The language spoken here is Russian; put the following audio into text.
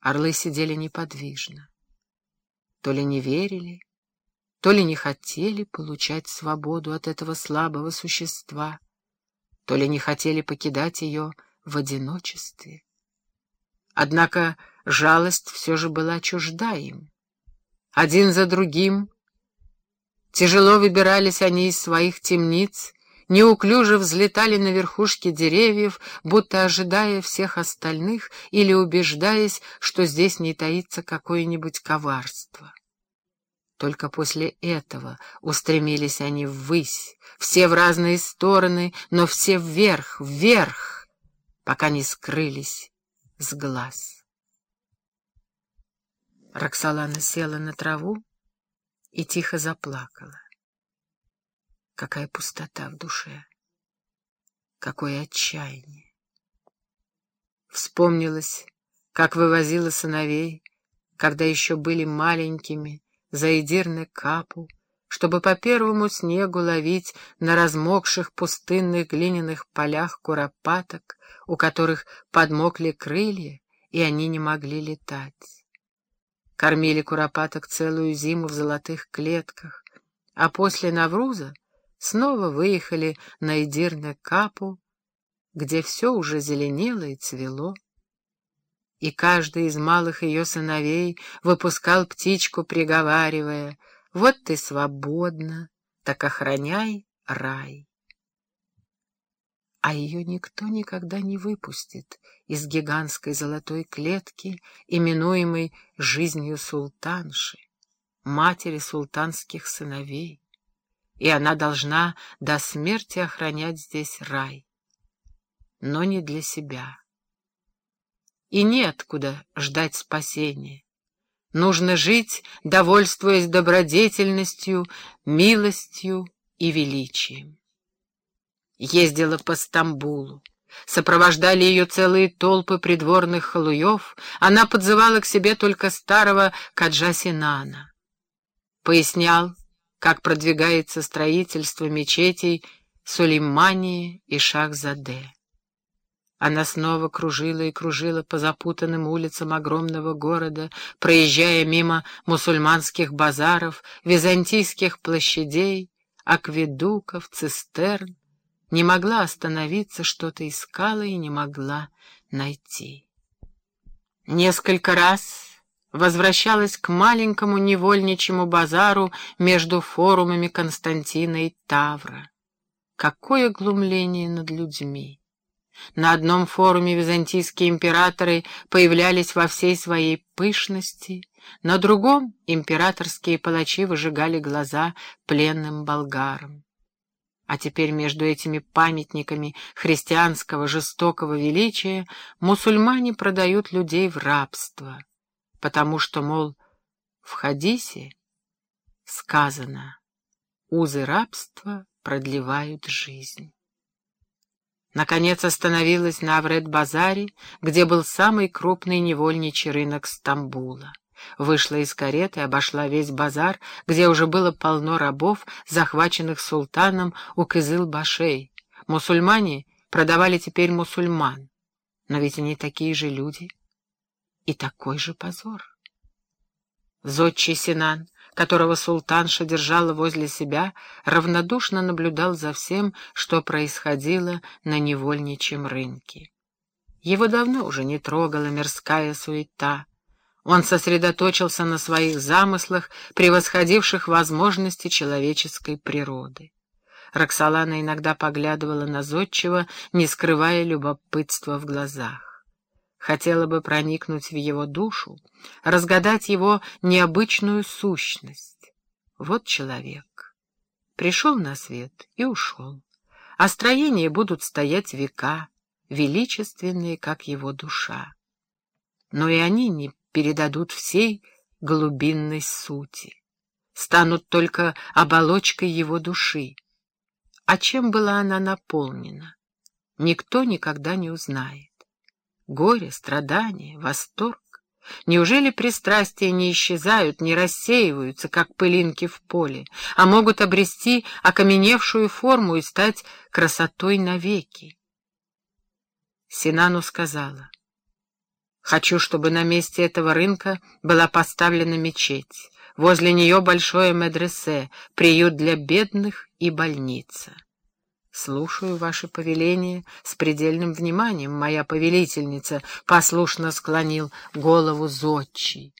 Орлы сидели неподвижно. То ли не верили, то ли не хотели получать свободу от этого слабого существа, то ли не хотели покидать ее в одиночестве. Однако жалость все же была чужда им. Один за другим тяжело выбирались они из своих темниц, неуклюже взлетали на верхушки деревьев, будто ожидая всех остальных или убеждаясь, что здесь не таится какое-нибудь коварство. Только после этого устремились они ввысь, все в разные стороны, но все вверх, вверх, пока не скрылись с глаз. Роксолана села на траву и тихо заплакала. Какая пустота в душе! Какое отчаяние! Вспомнилось, как вывозила сыновей, когда еще были маленькими, за Эдирны Капу, чтобы по первому снегу ловить на размокших пустынных глиняных полях куропаток, у которых подмокли крылья, и они не могли летать. Кормили куропаток целую зиму в золотых клетках, а после Навруза снова выехали на Эдирне-Капу, где все уже зеленело и цвело. И каждый из малых ее сыновей выпускал птичку, приговаривая, «Вот ты свободна, так охраняй рай». А ее никто никогда не выпустит из гигантской золотой клетки, именуемой жизнью султанши, матери султанских сыновей и она должна до смерти охранять здесь рай. Но не для себя. И неоткуда ждать спасения. Нужно жить, довольствуясь добродетельностью, милостью и величием. Ездила по Стамбулу. Сопровождали ее целые толпы придворных халуев, она подзывала к себе только старого Каджа Синана. Пояснял, как продвигается строительство мечетей Сулеймании и Шахзаде. Она снова кружила и кружила по запутанным улицам огромного города, проезжая мимо мусульманских базаров, византийских площадей, акведуков, цистерн. Не могла остановиться, что-то искала и не могла найти. Несколько раз возвращалась к маленькому невольничьему базару между форумами Константина и Тавра. Какое глумление над людьми! На одном форуме византийские императоры появлялись во всей своей пышности, на другом императорские палачи выжигали глаза пленным болгарам. А теперь между этими памятниками христианского жестокого величия мусульмане продают людей в рабство — потому что, мол, в Хадисе сказано «Узы рабства продлевают жизнь». Наконец остановилась на Аврет-базаре, где был самый крупный невольничий рынок Стамбула. Вышла из кареты, обошла весь базар, где уже было полно рабов, захваченных султаном у Кызыл-Башей. Мусульмане продавали теперь мусульман. Но ведь они такие же люди — и такой же позор. Зодчий Синан, которого султанша держала возле себя, равнодушно наблюдал за всем, что происходило на невольничьем рынке. Его давно уже не трогала мирская суета. Он сосредоточился на своих замыслах, превосходивших возможности человеческой природы. Роксолана иногда поглядывала на Зодчего, не скрывая любопытства в глазах хотела бы проникнуть в его душу, разгадать его необычную сущность. Вот человек. Пришел на свет и ушел. А строения будут стоять века, величественные, как его душа. Но и они не передадут всей глубинной сути. Станут только оболочкой его души. А чем была она наполнена, никто никогда не узнает горе, страдание, восторг. Неужели пристрастия не исчезают, не рассеиваются, как пылинки в поле, а могут обрести окаменевшую форму и стать красотой навеки? Синану сказала, Хочу, чтобы на месте этого рынка была поставлена мечеть. Возле нее большое медресе, приют для бедных и больница. «Слушаю ваше повеление с предельным вниманием, моя повелительница», — послушно склонил голову зодчий.